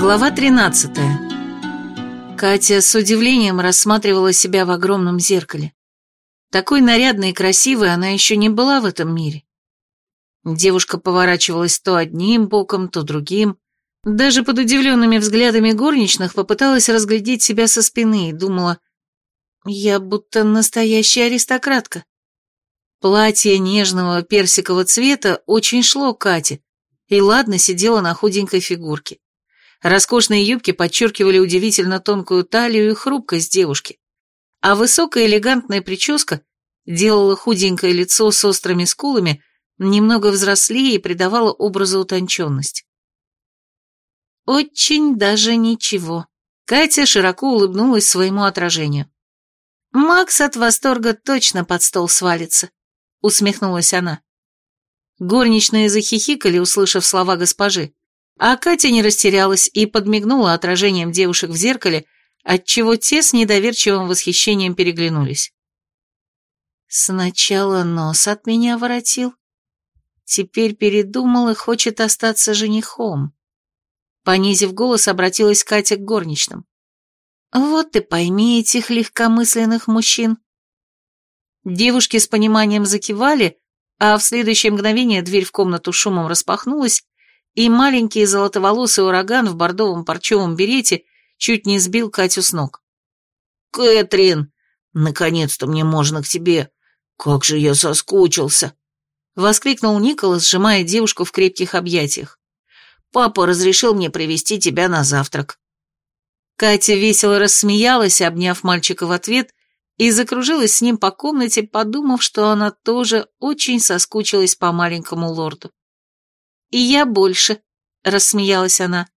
Глава 13 Катя с удивлением рассматривала себя в огромном зеркале. Такой нарядной и красивой она еще не была в этом мире. Девушка поворачивалась то одним боком, то другим. Даже под удивленными взглядами горничных попыталась разглядеть себя со спины и думала, я будто настоящая аристократка. Платье нежного персикового цвета очень шло Кате и ладно сидело на худенькой фигурке. Роскошные юбки подчеркивали удивительно тонкую талию и хрупкость девушки, а высокая элегантная прическа делала худенькое лицо с острыми скулами немного взрослее и придавала образу утонченность. Очень даже ничего. Катя широко улыбнулась своему отражению. «Макс от восторга точно под стол свалится», — усмехнулась она. Горничные захихикали, услышав слова госпожи, а Катя не растерялась и подмигнула отражением девушек в зеркале, отчего те с недоверчивым восхищением переглянулись. Сначала нос от меня воротил, теперь передумал и хочет остаться женихом. Понизив голос, обратилась Катя к горничным. Вот и пойми этих легкомысленных мужчин. Девушки с пониманием закивали, а в следующее мгновение дверь в комнату шумом распахнулась, и маленький золотоволосый ураган в бордовом парчевом берете чуть не сбил Катю с ног. «Кэтрин, наконец-то мне можно к тебе. Как же я соскучился!» — воскликнул Николас, сжимая девушку в крепких объятиях. «Папа разрешил мне привести тебя на завтрак». Катя весело рассмеялась, обняв мальчика в ответ, и закружилась с ним по комнате, подумав, что она тоже очень соскучилась по маленькому лорду. «И я больше», — рассмеялась она.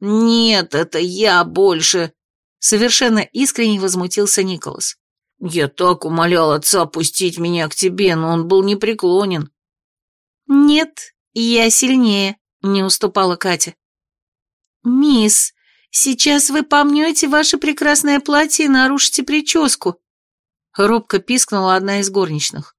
«Нет, это я больше», — совершенно искренне возмутился Николас. «Я так умолял отца пустить меня к тебе, но он был непреклонен». «Нет, я сильнее», — не уступала Катя. «Мисс, Сейчас вы помнете ваше прекрасное платье и нарушите прическу», — робко пискнула одна из горничных.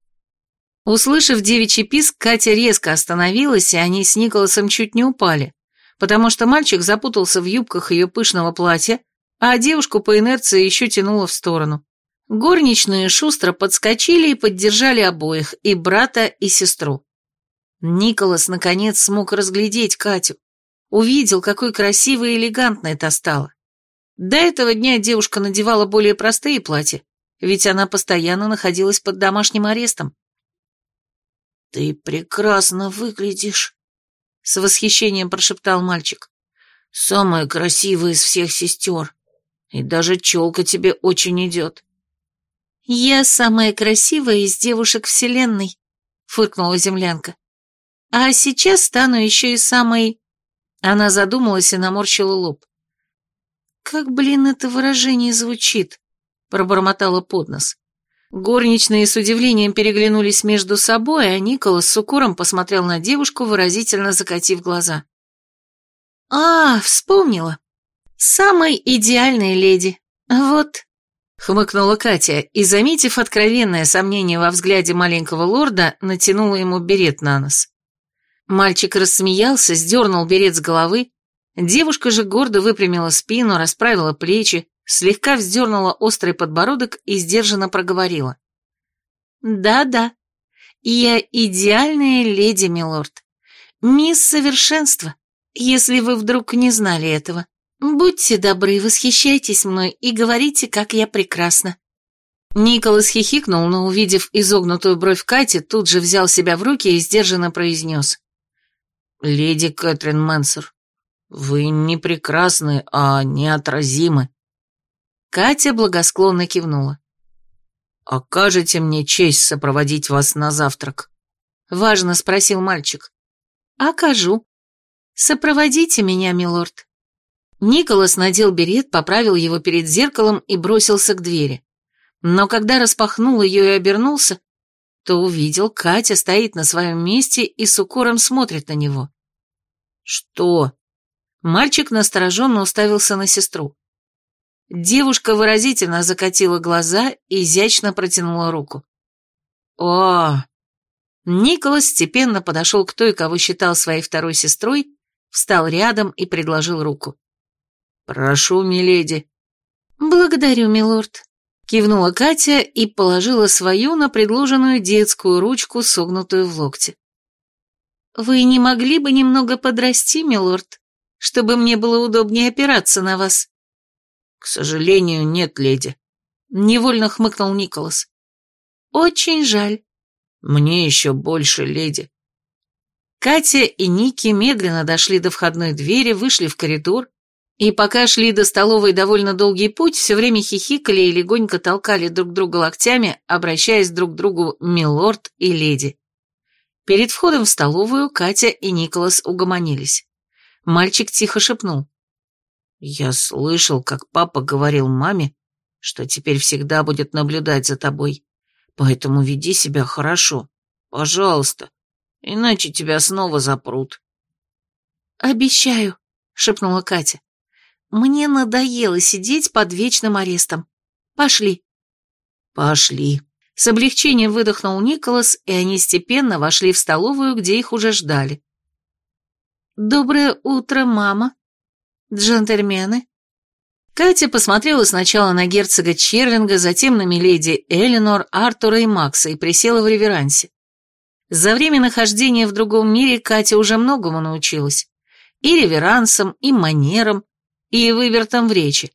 Услышав девичий писк, Катя резко остановилась, и они с Николасом чуть не упали, потому что мальчик запутался в юбках ее пышного платья, а девушку по инерции еще тянуло в сторону. Горничные шустро подскочили и поддержали обоих, и брата, и сестру. Николас, наконец, смог разглядеть Катю увидел, какой красивой и элегантной та стала. До этого дня девушка надевала более простые платья, ведь она постоянно находилась под домашним арестом. «Ты прекрасно выглядишь», — с восхищением прошептал мальчик. «Самая красивая из всех сестер, и даже челка тебе очень идет». «Я самая красивая из девушек Вселенной», — фыркнула землянка. «А сейчас стану еще и самой она задумалась и наморщила лоб. «Как, блин, это выражение звучит?» — пробормотала под нос. Горничные с удивлением переглянулись между собой, а Николас с укором посмотрел на девушку, выразительно закатив глаза. «А, вспомнила. Самой идеальной леди. Вот», — хмыкнула Катя, и, заметив откровенное сомнение во взгляде маленького лорда, натянула ему берет на нос. Мальчик рассмеялся, сдернул берет с головы, девушка же гордо выпрямила спину, расправила плечи, слегка вздернула острый подбородок и сдержанно проговорила. «Да-да, я идеальная леди, милорд. Мисс Совершенство, если вы вдруг не знали этого. Будьте добры, восхищайтесь мной и говорите, как я прекрасна». Николас хихикнул, но, увидев изогнутую бровь Кати, тут же взял себя в руки и сдержанно произнес. «Леди Кэтрин Мэнсер, вы не прекрасны, а неотразимы». Катя благосклонно кивнула. «Окажете мне честь сопроводить вас на завтрак?» Важно спросил мальчик. «Окажу. Сопроводите меня, милорд». Николас надел берет, поправил его перед зеркалом и бросился к двери. Но когда распахнул ее и обернулся, то увидел, Катя стоит на своем месте и с укором смотрит на него. «Что?» Мальчик настороженно уставился на сестру. Девушка выразительно закатила глаза и изящно протянула руку. «О!» Николас степенно подошел к той, кого считал своей второй сестрой, встал рядом и предложил руку. Прошу, миледи. Благодарю, милорд. Кивнула Катя и положила свою на предложенную детскую ручку, согнутую в локте. «Вы не могли бы немного подрасти, милорд, чтобы мне было удобнее опираться на вас?» «К сожалению, нет, леди», — невольно хмыкнул Николас. «Очень жаль». «Мне еще больше, леди». Катя и Ники медленно дошли до входной двери, вышли в коридор, и пока шли до столовой довольно долгий путь, все время хихикали и легонько толкали друг друга локтями, обращаясь друг к другу «милорд» и «леди». Перед входом в столовую Катя и Николас угомонились. Мальчик тихо шепнул. «Я слышал, как папа говорил маме, что теперь всегда будет наблюдать за тобой, поэтому веди себя хорошо, пожалуйста, иначе тебя снова запрут». «Обещаю», — шепнула Катя. «Мне надоело сидеть под вечным арестом. Пошли». «Пошли», с облегчением выдохнул Николас, и они степенно вошли в столовую, где их уже ждали. «Доброе утро, мама. Джентльмены». Катя посмотрела сначала на герцога Червинга, затем на миледи Эленор, Артура и Макса и присела в реверансе. За время нахождения в другом мире Катя уже многому научилась. И реверансам, и манерам, и вывертам в речи.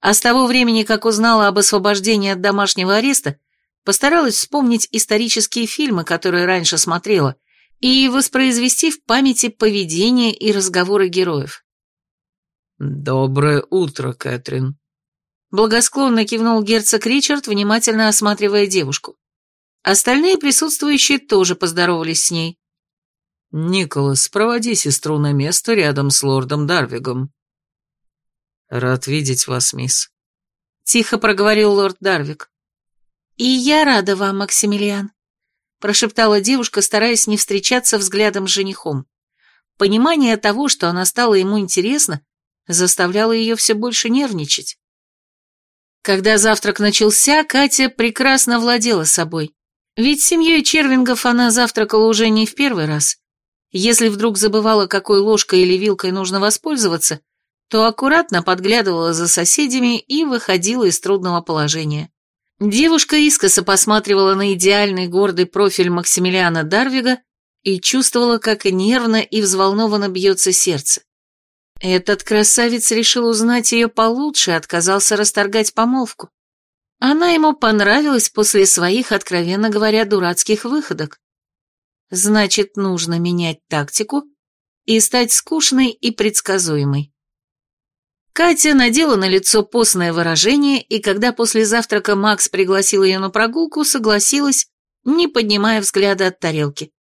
А с того времени, как узнала об освобождении от домашнего ареста, Постаралась вспомнить исторические фильмы, которые раньше смотрела, и воспроизвести в памяти поведение и разговоры героев. «Доброе утро, Кэтрин», — благосклонно кивнул герцог Ричард, внимательно осматривая девушку. Остальные присутствующие тоже поздоровались с ней. «Николас, проводи сестру на место рядом с лордом Дарвигом». «Рад видеть вас, мисс», — тихо проговорил лорд Дарвик. «И я рада вам, Максимилиан», — прошептала девушка, стараясь не встречаться взглядом с женихом. Понимание того, что она стала ему интересна, заставляло ее все больше нервничать. Когда завтрак начался, Катя прекрасно владела собой. Ведь с семьей Червингов она завтракала уже не в первый раз. Если вдруг забывала, какой ложкой или вилкой нужно воспользоваться, то аккуратно подглядывала за соседями и выходила из трудного положения. Девушка искоса посматривала на идеальный гордый профиль Максимилиана Дарвига и чувствовала, как нервно и взволнованно бьется сердце. Этот красавец решил узнать ее получше и отказался расторгать помолвку. Она ему понравилась после своих, откровенно говоря, дурацких выходок. Значит, нужно менять тактику и стать скучной и предсказуемой. Катя надела на лицо постное выражение, и когда после завтрака Макс пригласил ее на прогулку, согласилась, не поднимая взгляда от тарелки.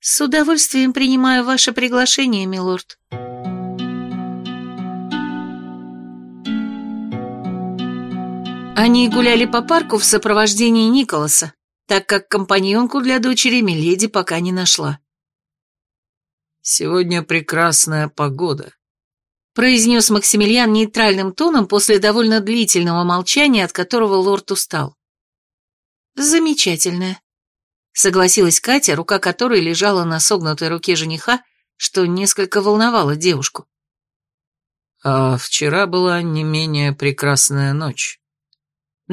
«С удовольствием принимаю ваше приглашение, милорд». Они гуляли по парку в сопровождении Николаса, так как компаньонку для дочери Миледи пока не нашла. «Сегодня прекрасная погода», произнес Максимилиан нейтральным тоном после довольно длительного молчания, от которого лорд устал. «Замечательно», — согласилась Катя, рука которой лежала на согнутой руке жениха, что несколько волновало девушку. «А вчера была не менее прекрасная ночь», —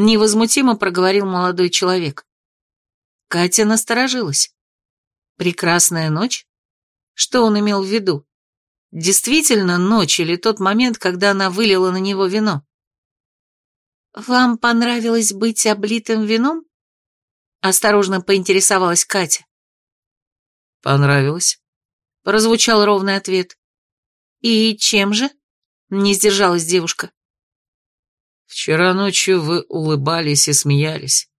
невозмутимо проговорил молодой человек. Катя насторожилась. «Прекрасная ночь? Что он имел в виду?» Действительно ночь или тот момент, когда она вылила на него вино? «Вам понравилось быть облитым вином?» Осторожно поинтересовалась Катя. «Понравилось», — прозвучал ровный ответ. «И чем же?» — не сдержалась девушка. «Вчера ночью вы улыбались и смеялись,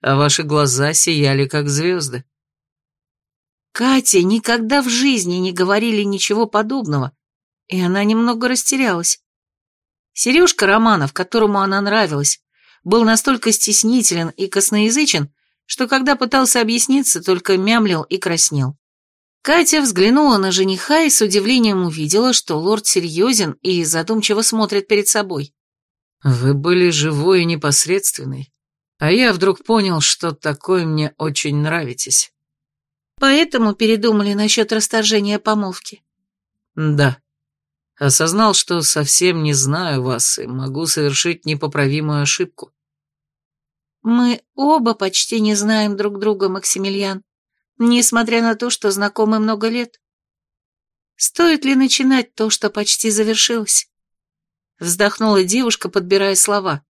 а ваши глаза сияли, как звезды». Кате никогда в жизни не говорили ничего подобного, и она немного растерялась. Сережка Романов, которому она нравилась, был настолько стеснителен и косноязычен, что когда пытался объясниться, только мямлил и краснел. Катя взглянула на жениха и с удивлением увидела, что лорд серьезен и задумчиво смотрит перед собой. «Вы были живой и непосредственной, а я вдруг понял, что такой мне очень нравитесь». Поэтому передумали насчет расторжения помолвки? Да. Осознал, что совсем не знаю вас и могу совершить непоправимую ошибку. Мы оба почти не знаем друг друга, Максимилиан, несмотря на то, что знакомы много лет. Стоит ли начинать то, что почти завершилось? Вздохнула девушка, подбирая слова.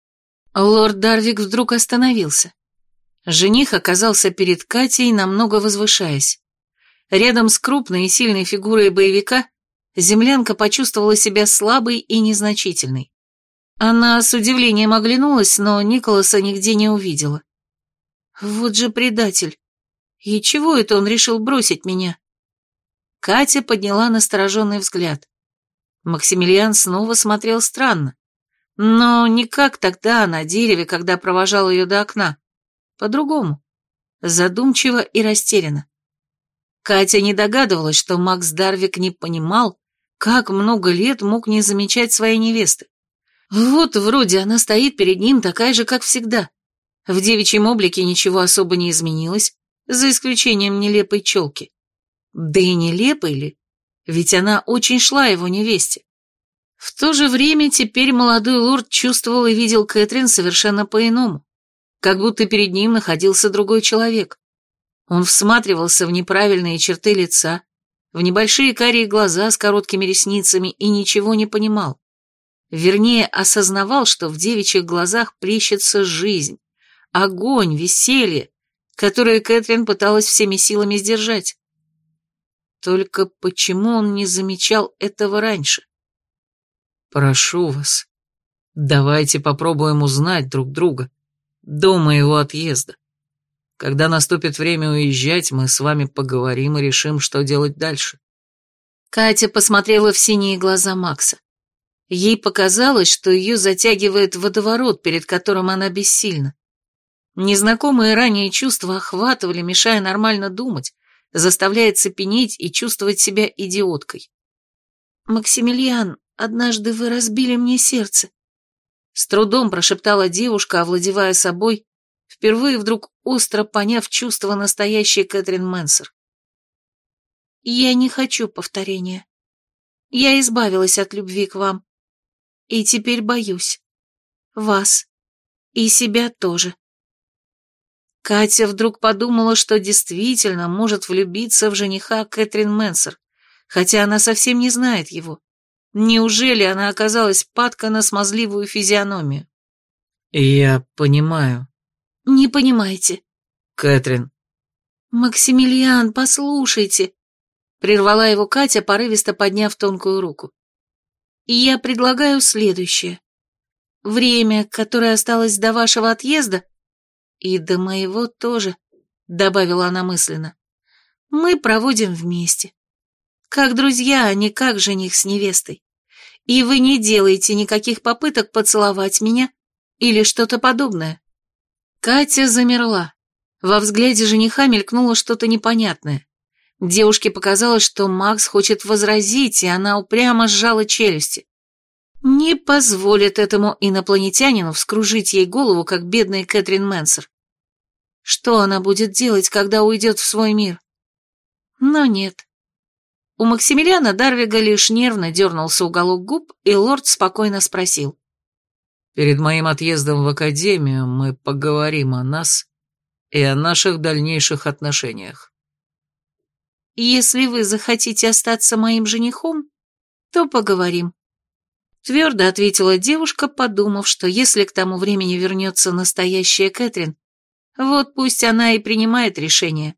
Лорд Дарвик вдруг остановился. Жених оказался перед Катей, намного возвышаясь. Рядом с крупной и сильной фигурой боевика землянка почувствовала себя слабой и незначительной. Она с удивлением оглянулась, но Николаса нигде не увидела. Вот же предатель. И чего это он решил бросить меня? Катя подняла настороженный взгляд. Максимилиан снова смотрел странно. Но не как тогда на дереве, когда провожал ее до окна. По-другому. Задумчиво и растерянно. Катя не догадывалась, что Макс Дарвик не понимал, как много лет мог не замечать своей невесты. Вот вроде она стоит перед ним такая же, как всегда. В девичьем облике ничего особо не изменилось, за исключением нелепой челки. Да и нелепой ли? Ведь она очень шла его невесте. В то же время теперь молодой лорд чувствовал и видел Кэтрин совершенно по-иному, как будто перед ним находился другой человек. Он всматривался в неправильные черты лица, в небольшие карие глаза с короткими ресницами и ничего не понимал. Вернее, осознавал, что в девичьих глазах плещется жизнь, огонь, веселье, которое Кэтрин пыталась всеми силами сдержать. Только почему он не замечал этого раньше? «Прошу вас, давайте попробуем узнать друг друга до моего отъезда. Когда наступит время уезжать, мы с вами поговорим и решим, что делать дальше». Катя посмотрела в синие глаза Макса. Ей показалось, что ее затягивает водоворот, перед которым она бессильна. Незнакомые ранее чувства охватывали, мешая нормально думать, заставляя цепенеть и чувствовать себя идиоткой. «Максимилиан, однажды вы разбили мне сердце», — с трудом прошептала девушка, овладевая собой, впервые вдруг остро поняв чувство настоящей Кэтрин Мэнсер. «Я не хочу повторения. Я избавилась от любви к вам. И теперь боюсь. Вас. И себя тоже. Катя вдруг подумала, что действительно может влюбиться в жениха Кэтрин Мэнсер, хотя она совсем не знает его. Неужели она оказалась падка на смазливую физиономию? «Я понимаю». «Не понимаете». «Кэтрин». «Максимилиан, послушайте», — прервала его Катя, порывисто подняв тонкую руку. Я предлагаю следующее. Время, которое осталось до вашего отъезда, и до моего тоже, добавила она мысленно, мы проводим вместе. Как друзья, а не как жених с невестой. И вы не делаете никаких попыток поцеловать меня или что-то подобное. Катя замерла. Во взгляде жениха мелькнуло что-то непонятное. Девушке показалось, что Макс хочет возразить, и она упрямо сжала челюсти. Не позволит этому инопланетянину вскружить ей голову, как бедная Кэтрин Мэнсер. Что она будет делать, когда уйдет в свой мир? Но нет. У Максимилиана Дарвига лишь нервно дернулся уголок губ, и лорд спокойно спросил. «Перед моим отъездом в Академию мы поговорим о нас и о наших дальнейших отношениях. Если вы захотите остаться моим женихом, то поговорим. Твердо ответила девушка, подумав, что если к тому времени вернется настоящая Кэтрин, вот пусть она и принимает решение,